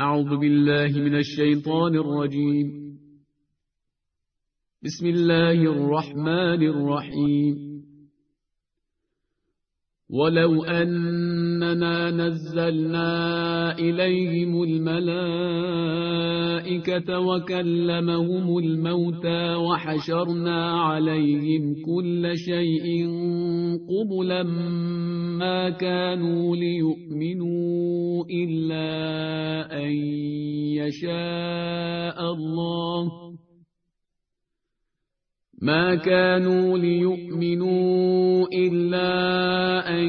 أعوذ بالله من الشيطان الرجيم. بسم الله الرحمن الرحيم. ولو أننا نزلنا إليهم الملائكة وكلمهم الموتى وحشرنا عليهم كل شيء قبلا ما كانوا ليؤمنوا إلا أن يشاء الله. ما كانوا ليؤمنوا إلا أن